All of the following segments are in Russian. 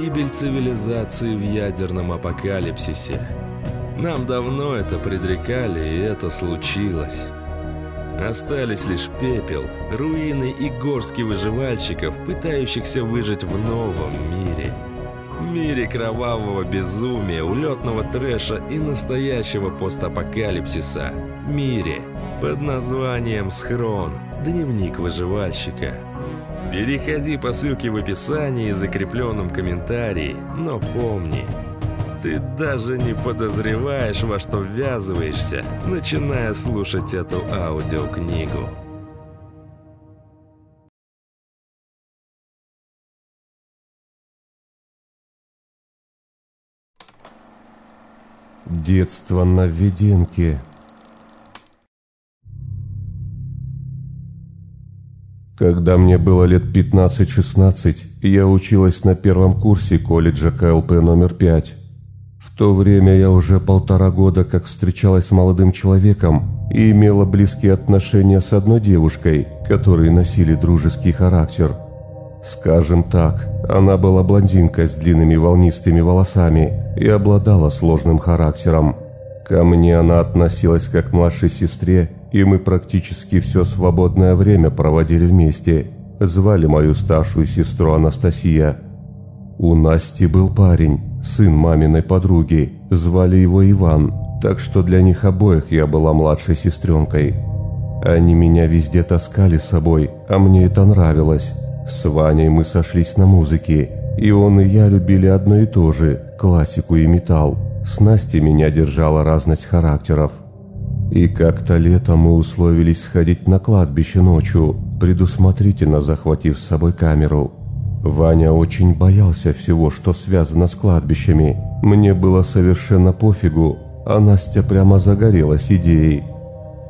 Гибель цивилизации в ядерном апокалипсисе. Нам давно это предрекали, и это случилось. Остались лишь пепел, руины и горстки выживальщиков, пытающихся выжить в новом мире. Мире кровавого безумия, улетного трэша и настоящего постапокалипсиса. Мире под названием «Схрон. Дневник выживальщика». Переходи по ссылке в описании и закрепленном комментарии, но помни, ты даже не подозреваешь, во что ввязываешься, начиная слушать эту аудиокнигу. Детство на Введенке Когда мне было лет 15-16, я училась на первом курсе колледжа КЛП номер 5. В то время я уже полтора года как встречалась с молодым человеком и имела близкие отношения с одной девушкой, которые носили дружеский характер. Скажем так, она была блондинкой с длинными волнистыми волосами и обладала сложным характером. Ко мне она относилась как к младшей сестре и мы практически все свободное время проводили вместе. Звали мою старшую сестру Анастасия. У Насти был парень, сын маминой подруги, звали его Иван, так что для них обоих я была младшей сестренкой. Они меня везде таскали с собой, а мне это нравилось. С Ваней мы сошлись на музыке, и он и я любили одно и то же – классику и металл. С Настей меня держала разность характеров – и как-то летом мы условились сходить на кладбище ночью, предусмотрительно захватив с собой камеру. Ваня очень боялся всего, что связано с кладбищами. Мне было совершенно пофигу, а Настя прямо загорелась идеей.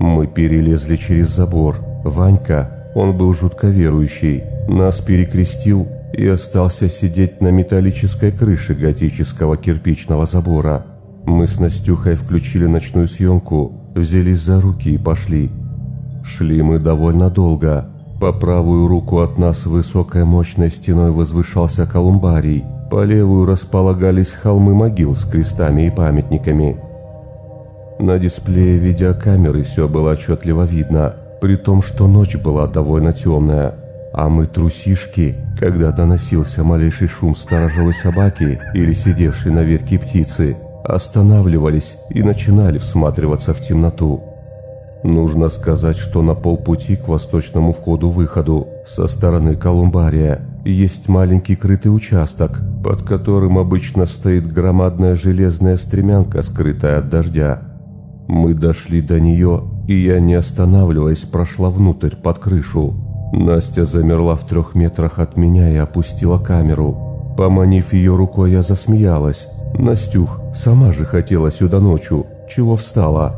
Мы перелезли через забор. Ванька, он был жутко верующий, нас перекрестил и остался сидеть на металлической крыше готического кирпичного забора. Мы с Настюхой включили ночную съемку, взялись за руки и пошли. Шли мы довольно долго. По правую руку от нас высокой мощной стеной возвышался колумбарий, по левую располагались холмы могил с крестами и памятниками. На дисплее видеокамеры все было отчетливо видно, при том, что ночь была довольно темная, а мы трусишки, когда доносился малейший шум сторожевой собаки или сидевшей на ветке птицы – останавливались и начинали всматриваться в темноту. Нужно сказать, что на полпути к восточному входу-выходу со стороны Колумбария есть маленький крытый участок, под которым обычно стоит громадная железная стремянка, скрытая от дождя. Мы дошли до нее, и я, не останавливаясь, прошла внутрь под крышу. Настя замерла в трех метрах от меня и опустила камеру. Поманив ее рукой, я засмеялась. «Настюх, сама же хотела сюда ночью. Чего встала?»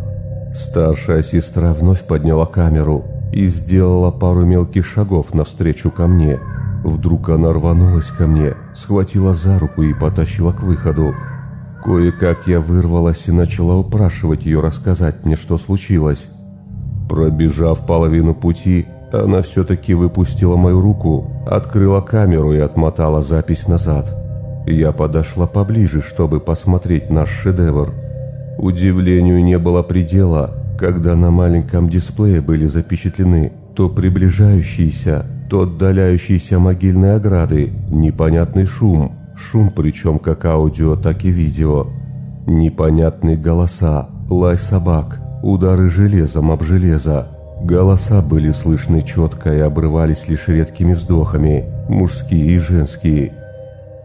Старшая сестра вновь подняла камеру и сделала пару мелких шагов навстречу ко мне. Вдруг она рванулась ко мне, схватила за руку и потащила к выходу. Кое-как я вырвалась и начала упрашивать ее рассказать мне, что случилось. Пробежав половину пути, она все-таки выпустила мою руку, открыла камеру и отмотала запись назад. Я подошла поближе, чтобы посмотреть наш шедевр. Удивлению не было предела, когда на маленьком дисплее были запечатлены то приближающиеся, то отдаляющиеся могильные ограды, непонятный шум, шум причем как аудио, так и видео, непонятные голоса, лай собак, удары железом об железо. Голоса были слышны четко и обрывались лишь редкими вздохами, мужские и женские –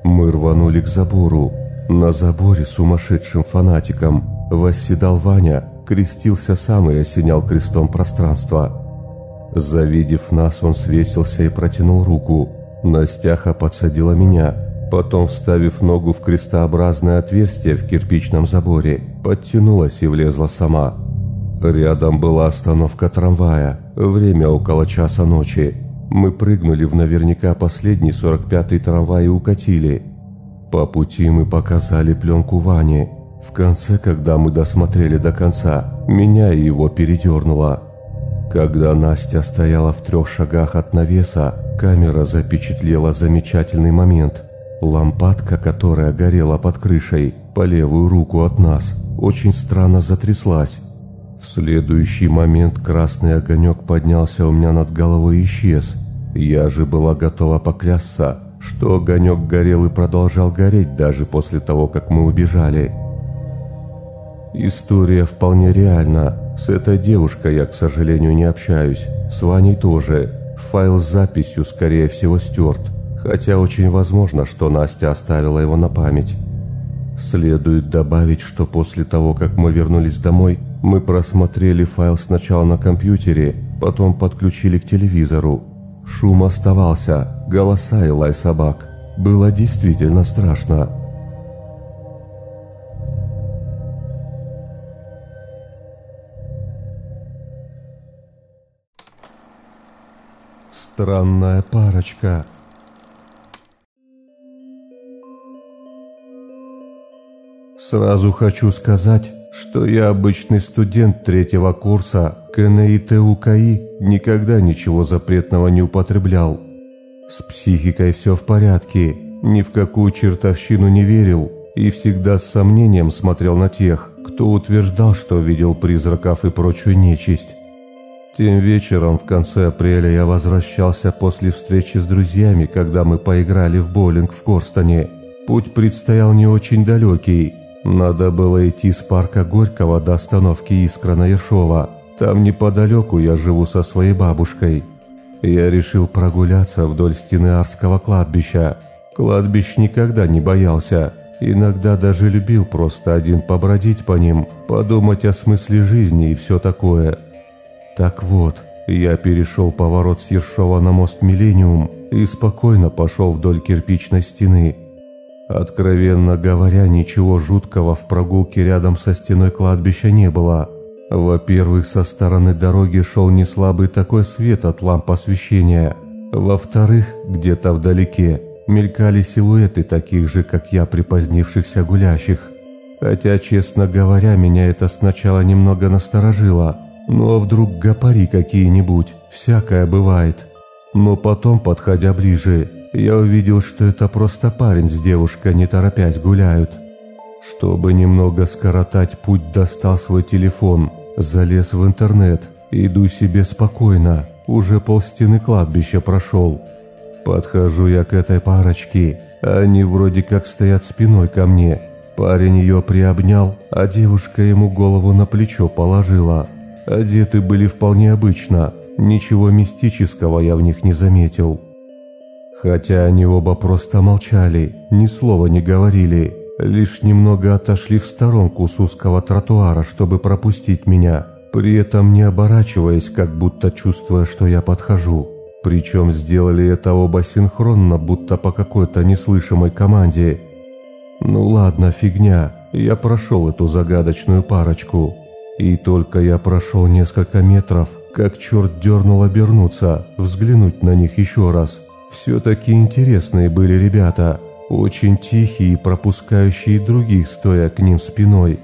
мы рванули к забору. На заборе сумасшедшим фанатиком восседал Ваня, крестился сам и осенял крестом пространство. Завидев нас, он свесился и протянул руку. Настяха подсадила меня. Потом, вставив ногу в крестообразное отверстие в кирпичном заборе, подтянулась и влезла сама. Рядом была остановка трамвая. Время около часа ночи. Мы прыгнули в наверняка последний 45-й трамвай и укатили. По пути мы показали пленку Ване. В конце, когда мы досмотрели до конца, меня и его передернуло. Когда Настя стояла в трех шагах от навеса, камера запечатлела замечательный момент. Лампадка, которая горела под крышей, по левую руку от нас, очень странно затряслась. В следующий момент красный огонек поднялся у меня над головой и исчез. Я же была готова поклясться, что огонек горел и продолжал гореть даже после того, как мы убежали. История вполне реальна. С этой девушкой я, к сожалению, не общаюсь. С Ваней тоже. Файл с записью, скорее всего, стерт. Хотя очень возможно, что Настя оставила его на память. Следует добавить, что после того, как мы вернулись домой, мы просмотрели файл сначала на компьютере, потом подключили к телевизору. Шум оставался, голоса и лай собак. Было действительно страшно. Странная парочка. Сразу хочу сказать, что я обычный студент третьего курса КНИТУКИ, никогда ничего запретного не употреблял. С психикой все в порядке, ни в какую чертовщину не верил и всегда с сомнением смотрел на тех, кто утверждал, что видел призраков и прочую нечисть. Тем вечером в конце апреля я возвращался после встречи с друзьями, когда мы поиграли в боулинг в Корстоне. Путь предстоял не очень далекий, надо было идти с парка Горького до остановки Искра на Ершова. Там неподалеку я живу со своей бабушкой. Я решил прогуляться вдоль стены Арского кладбища. Кладбищ никогда не боялся. Иногда даже любил просто один побродить по ним, подумать о смысле жизни и все такое. Так вот, я перешел поворот с Ершова на мост Миллениум и спокойно пошел вдоль кирпичной стены, Откровенно говоря, ничего жуткого в прогулке рядом со стеной кладбища не было. Во-первых, со стороны дороги шел неслабый такой свет от ламп освещения. Во-вторых, где-то вдалеке мелькали силуэты таких же, как я, припозднившихся гулящих. Хотя, честно говоря, меня это сначала немного насторожило. Ну а вдруг гопари какие-нибудь, всякое бывает. Но потом, подходя ближе, я увидел, что это просто парень с девушкой, не торопясь, гуляют. Чтобы немного скоротать путь, достал свой телефон, залез в интернет. Иду себе спокойно, уже полстены кладбища прошел. Подхожу я к этой парочке, они вроде как стоят спиной ко мне. Парень ее приобнял, а девушка ему голову на плечо положила. Одеты были вполне обычно, ничего мистического я в них не заметил. Хотя они оба просто молчали, ни слова не говорили, лишь немного отошли в сторонку с узкого тротуара, чтобы пропустить меня, при этом не оборачиваясь, как будто чувствуя, что я подхожу. Причем сделали это оба синхронно, будто по какой-то неслышимой команде. Ну ладно, фигня, я прошел эту загадочную парочку. И только я прошел несколько метров, как черт дернул обернуться, взглянуть на них еще раз – все-таки интересные были ребята, очень тихие, пропускающие других, стоя к ним спиной.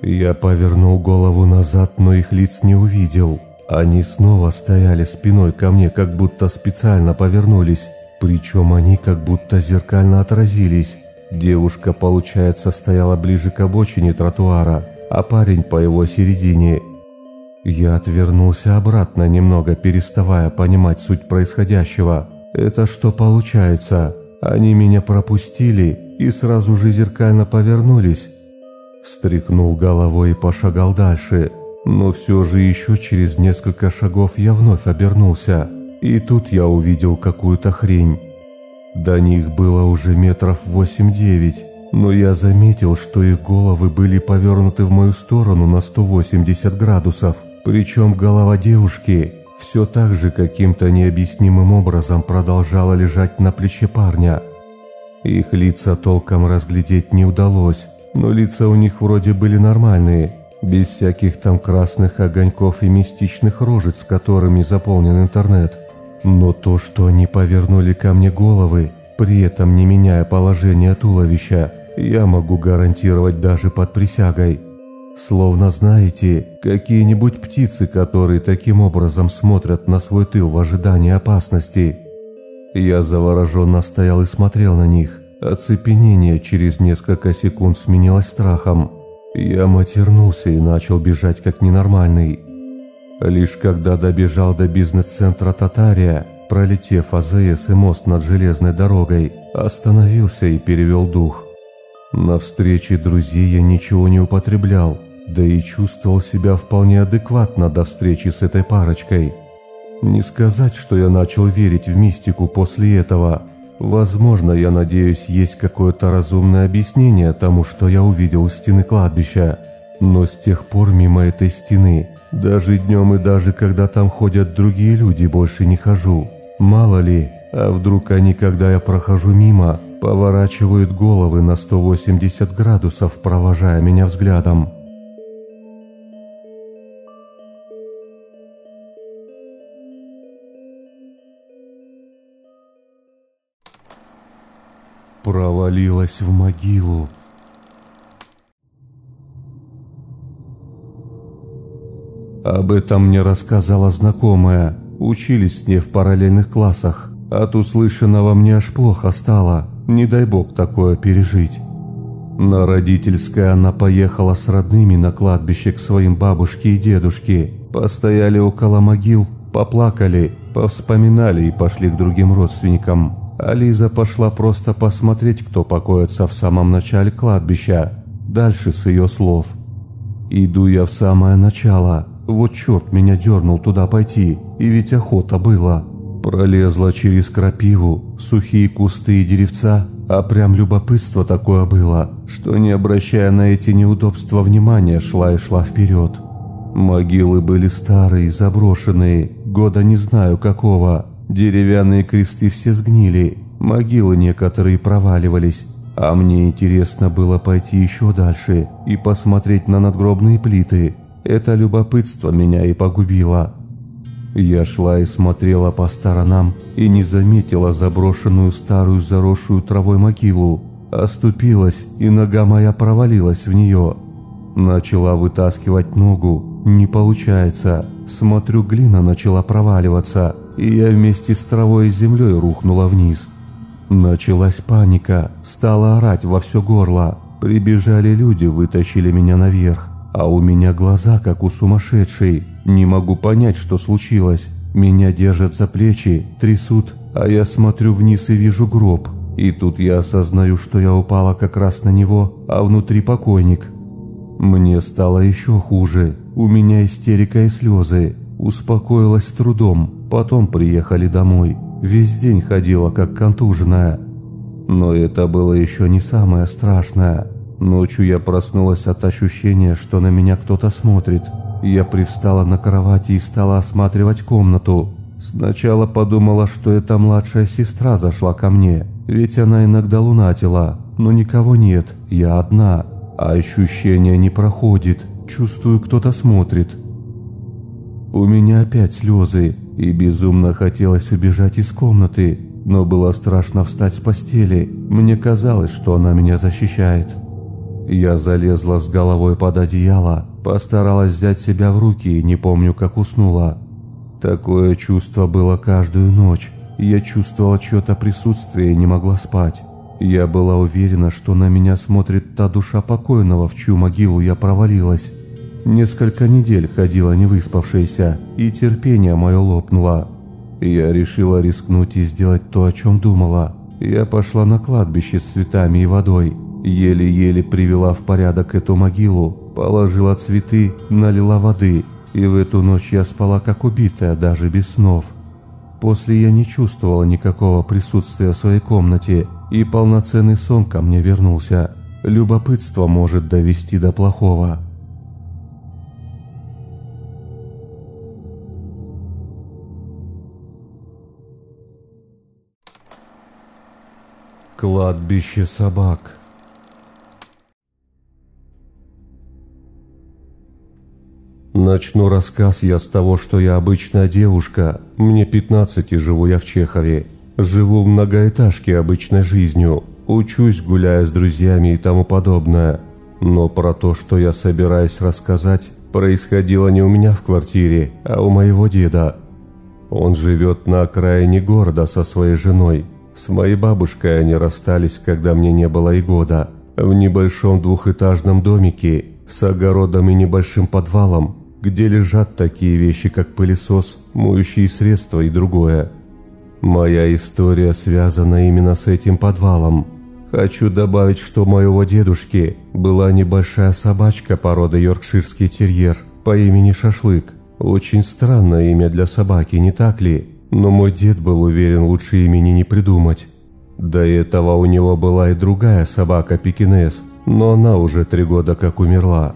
Я повернул голову назад, но их лиц не увидел. Они снова стояли спиной ко мне, как будто специально повернулись. Причем они как будто зеркально отразились. Девушка, получается, стояла ближе к обочине тротуара, а парень по его середине. Я отвернулся обратно, немного переставая понимать суть происходящего. Это что получается? Они меня пропустили и сразу же зеркально повернулись. Стряхнул головой и пошагал дальше, но все же еще через несколько шагов я вновь обернулся. И тут я увидел какую-то хрень. До них было уже метров восемь-девять, но я заметил, что их головы были повернуты в мою сторону на 180 градусов. Причем голова девушки все так же каким-то необъяснимым образом продолжала лежать на плече парня. Их лица толком разглядеть не удалось, но лица у них вроде были нормальные, без всяких там красных огоньков и мистичных рожиц, которыми заполнен интернет. Но то, что они повернули ко мне головы, при этом не меняя положение туловища, я могу гарантировать даже под присягой. Словно знаете, какие-нибудь птицы, которые таким образом смотрят на свой тыл в ожидании опасности. Я завороженно стоял и смотрел на них. Оцепенение через несколько секунд сменилось страхом. Я матернулся и начал бежать как ненормальный. Лишь когда добежал до бизнес-центра Татария, пролетев АЗС и мост над железной дорогой, остановился и перевел дух. На встрече друзей я ничего не употреблял, да и чувствовал себя вполне адекватно до встречи с этой парочкой. Не сказать, что я начал верить в мистику после этого. Возможно, я надеюсь, есть какое-то разумное объяснение тому, что я увидел у стены кладбища. Но с тех пор мимо этой стены, даже днем и даже когда там ходят другие люди, больше не хожу. Мало ли, а вдруг они, когда я прохожу мимо, поворачивают головы на 180 градусов, провожая меня взглядом. Провалилась в могилу. Об этом мне рассказала знакомая. Учились с ней в параллельных классах. От услышанного мне аж плохо стало. Не дай бог такое пережить. На родительское она поехала с родными на кладбище к своим бабушке и дедушке. Постояли около могил, поплакали, повспоминали и пошли к другим родственникам. А Лиза пошла просто посмотреть, кто покоится в самом начале кладбища. Дальше с ее слов. Иду я в самое начало. Вот черт меня дернул туда пойти, и ведь охота была. Пролезла через крапиву, сухие кусты и деревца, а прям любопытство такое было, что не обращая на эти неудобства внимания, шла и шла вперед. Могилы были старые, заброшенные, года не знаю какого. Деревянные кресты все сгнили, могилы некоторые проваливались. А мне интересно было пойти еще дальше и посмотреть на надгробные плиты. Это любопытство меня и погубило. Я шла и смотрела по сторонам и не заметила заброшенную старую заросшую травой могилу. Оступилась, и нога моя провалилась в нее. Начала вытаскивать ногу. Не получается. Смотрю, глина начала проваливаться, и я вместе с травой и землей рухнула вниз. Началась паника, стала орать во все горло. Прибежали люди, вытащили меня наверх. А у меня глаза, как у сумасшедшей. Не могу понять, что случилось. Меня держат за плечи, трясут, а я смотрю вниз и вижу гроб. И тут я осознаю, что я упала как раз на него, а внутри покойник. Мне стало еще хуже. У меня истерика и слезы. Успокоилась с трудом. Потом приехали домой. Весь день ходила как контуженная. Но это было еще не самое страшное. Ночью я проснулась от ощущения, что на меня кто-то смотрит. Я привстала на кровати и стала осматривать комнату. Сначала подумала, что это младшая сестра зашла ко мне, ведь она иногда лунатила, но никого нет, я одна. А ощущение не проходит, чувствую, кто-то смотрит. У меня опять слезы, и безумно хотелось убежать из комнаты, но было страшно встать с постели, мне казалось, что она меня защищает. Я залезла с головой под одеяло, постаралась взять себя в руки и не помню, как уснула. Такое чувство было каждую ночь. Я чувствовала чье-то присутствие и не могла спать. Я была уверена, что на меня смотрит та душа покойного, в чью могилу я провалилась. Несколько недель ходила невыспавшаяся, и терпение мое лопнуло. Я решила рискнуть и сделать то, о чем думала. Я пошла на кладбище с цветами и водой. Еле-еле привела в порядок эту могилу, положила цветы, налила воды, и в эту ночь я спала как убитая, даже без снов. После я не чувствовала никакого присутствия в своей комнате, и полноценный сон ко мне вернулся. Любопытство может довести до плохого. Кладбище собак Начну рассказ я с того, что я обычная девушка. Мне 15 и живу я в Чехове. Живу в многоэтажке обычной жизнью. Учусь, гуляя с друзьями и тому подобное. Но про то, что я собираюсь рассказать, происходило не у меня в квартире, а у моего деда. Он живет на окраине города со своей женой. С моей бабушкой они расстались, когда мне не было и года. В небольшом двухэтажном домике с огородом и небольшим подвалом, где лежат такие вещи, как пылесос, моющие средства и другое. Моя история связана именно с этим подвалом. Хочу добавить, что у моего дедушки была небольшая собачка породы йоркширский терьер по имени Шашлык. Очень странное имя для собаки, не так ли? Но мой дед был уверен, лучше имени не придумать. До этого у него была и другая собака Пекинес, но она уже три года как умерла.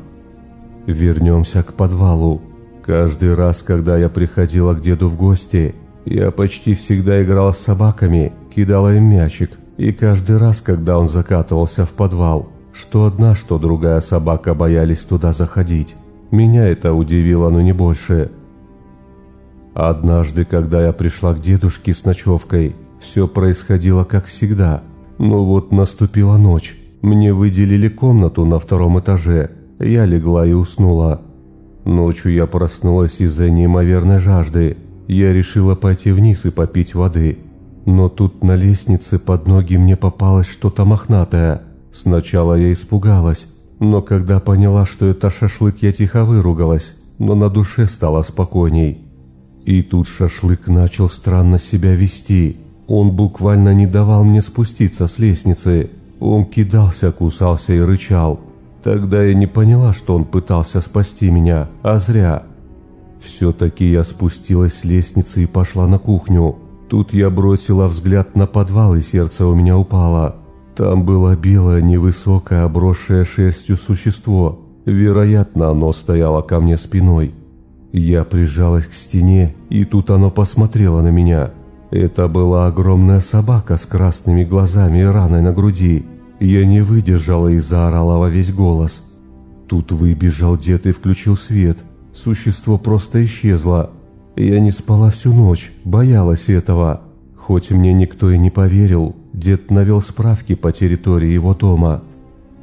Вернемся к подвалу. Каждый раз, когда я приходила к деду в гости, я почти всегда играла с собаками, кидала им мячик, и каждый раз, когда он закатывался в подвал, что одна, что другая собака боялись туда заходить. Меня это удивило, но не больше. Однажды, когда я пришла к дедушке с ночевкой, все происходило как всегда. Но вот наступила ночь. Мне выделили комнату на втором этаже. Я легла и уснула. Ночью я проснулась из-за неимоверной жажды. Я решила пойти вниз и попить воды. Но тут на лестнице под ноги мне попалось что-то мохнатое. Сначала я испугалась, но когда поняла, что это шашлык, я тихо выругалась, но на душе стало спокойней. И тут шашлык начал странно себя вести. Он буквально не давал мне спуститься с лестницы. Он кидался, кусался и рычал. Тогда я не поняла, что он пытался спасти меня, а зря. Все-таки я спустилась с лестницы и пошла на кухню. Тут я бросила взгляд на подвал, и сердце у меня упало. Там было белое, невысокое, обросшее шерстью существо. Вероятно, оно стояло ко мне спиной. Я прижалась к стене, и тут оно посмотрело на меня. Это была огромная собака с красными глазами и раной на груди. Я не выдержала и заорала во весь голос. Тут выбежал дед и включил свет. Существо просто исчезло. Я не спала всю ночь, боялась этого. Хоть мне никто и не поверил, дед навел справки по территории его дома.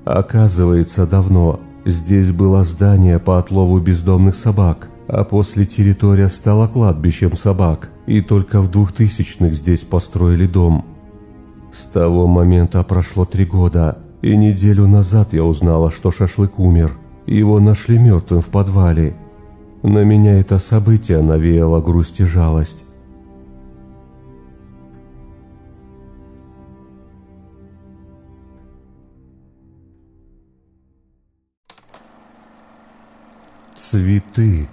Оказывается, давно здесь было здание по отлову бездомных собак – а после территория стала кладбищем собак, и только в двухтысячных здесь построили дом. С того момента прошло три года, и неделю назад я узнала, что шашлык умер. Его нашли мертвым в подвале. На меня это событие навеяло грусть и жалость. Цветы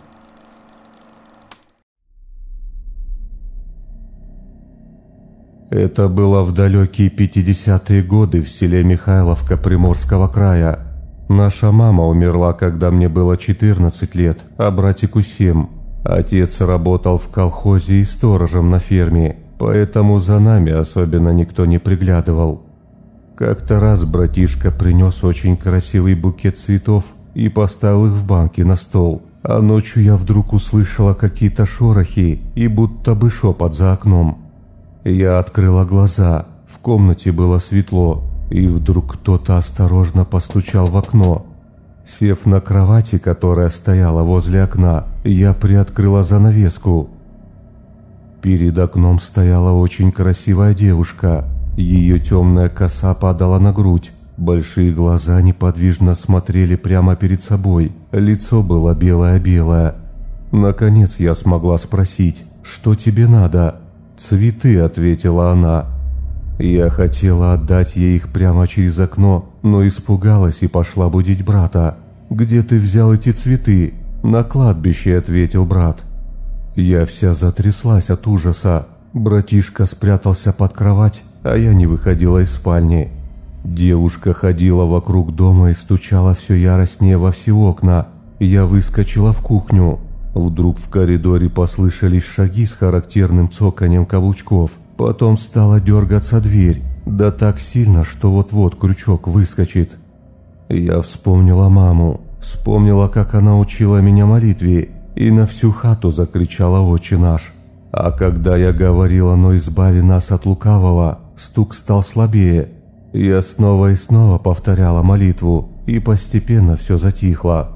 Это было в далекие 50-е годы в селе Михайловка Приморского края. Наша мама умерла, когда мне было 14 лет, а братику 7. Отец работал в колхозе и сторожем на ферме, поэтому за нами особенно никто не приглядывал. Как-то раз братишка принес очень красивый букет цветов и поставил их в банке на стол. А ночью я вдруг услышала какие-то шорохи и будто бы шепот за окном. Я открыла глаза. В комнате было светло, и вдруг кто-то осторожно постучал в окно. Сев на кровати, которая стояла возле окна, я приоткрыла занавеску. Перед окном стояла очень красивая девушка. Ее темная коса падала на грудь. Большие глаза неподвижно смотрели прямо перед собой. Лицо было белое-белое. Наконец я смогла спросить, что тебе надо? «Цветы», — ответила она. Я хотела отдать ей их прямо через окно, но испугалась и пошла будить брата. «Где ты взял эти цветы?» «На кладбище», — ответил брат. Я вся затряслась от ужаса. Братишка спрятался под кровать, а я не выходила из спальни. Девушка ходила вокруг дома и стучала все яростнее во все окна. Я выскочила в кухню. Вдруг в коридоре послышались шаги с характерным цоканем каблучков. Потом стала дергаться дверь, да так сильно, что вот-вот крючок выскочит. Я вспомнила маму, вспомнила, как она учила меня молитве, и на всю хату закричала «Отче наш». А когда я говорила «Но избави нас от лукавого», стук стал слабее. Я снова и снова повторяла молитву, и постепенно все затихло.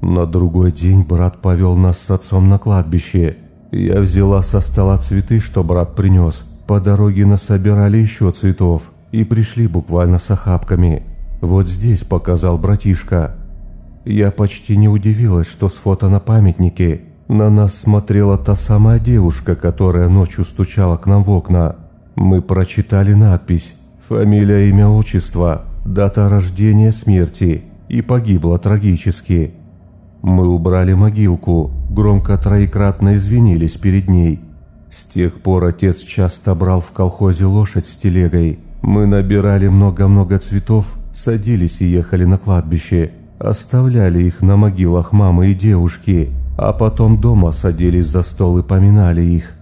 На другой день брат повел нас с отцом на кладбище. Я взяла со стола цветы, что брат принес, по дороге насобирали еще цветов и пришли буквально с охапками. Вот здесь показал братишка. Я почти не удивилась, что с фото на памятнике на нас смотрела та самая девушка, которая ночью стучала к нам в окна. Мы прочитали надпись «Фамилия, имя, отчество, дата рождения, смерти» и погибла трагически. Мы убрали могилку, громко троекратно извинились перед ней. С тех пор отец часто брал в колхозе лошадь с телегой. Мы набирали много-много цветов, садились и ехали на кладбище, оставляли их на могилах мамы и девушки, а потом дома садились за стол и поминали их.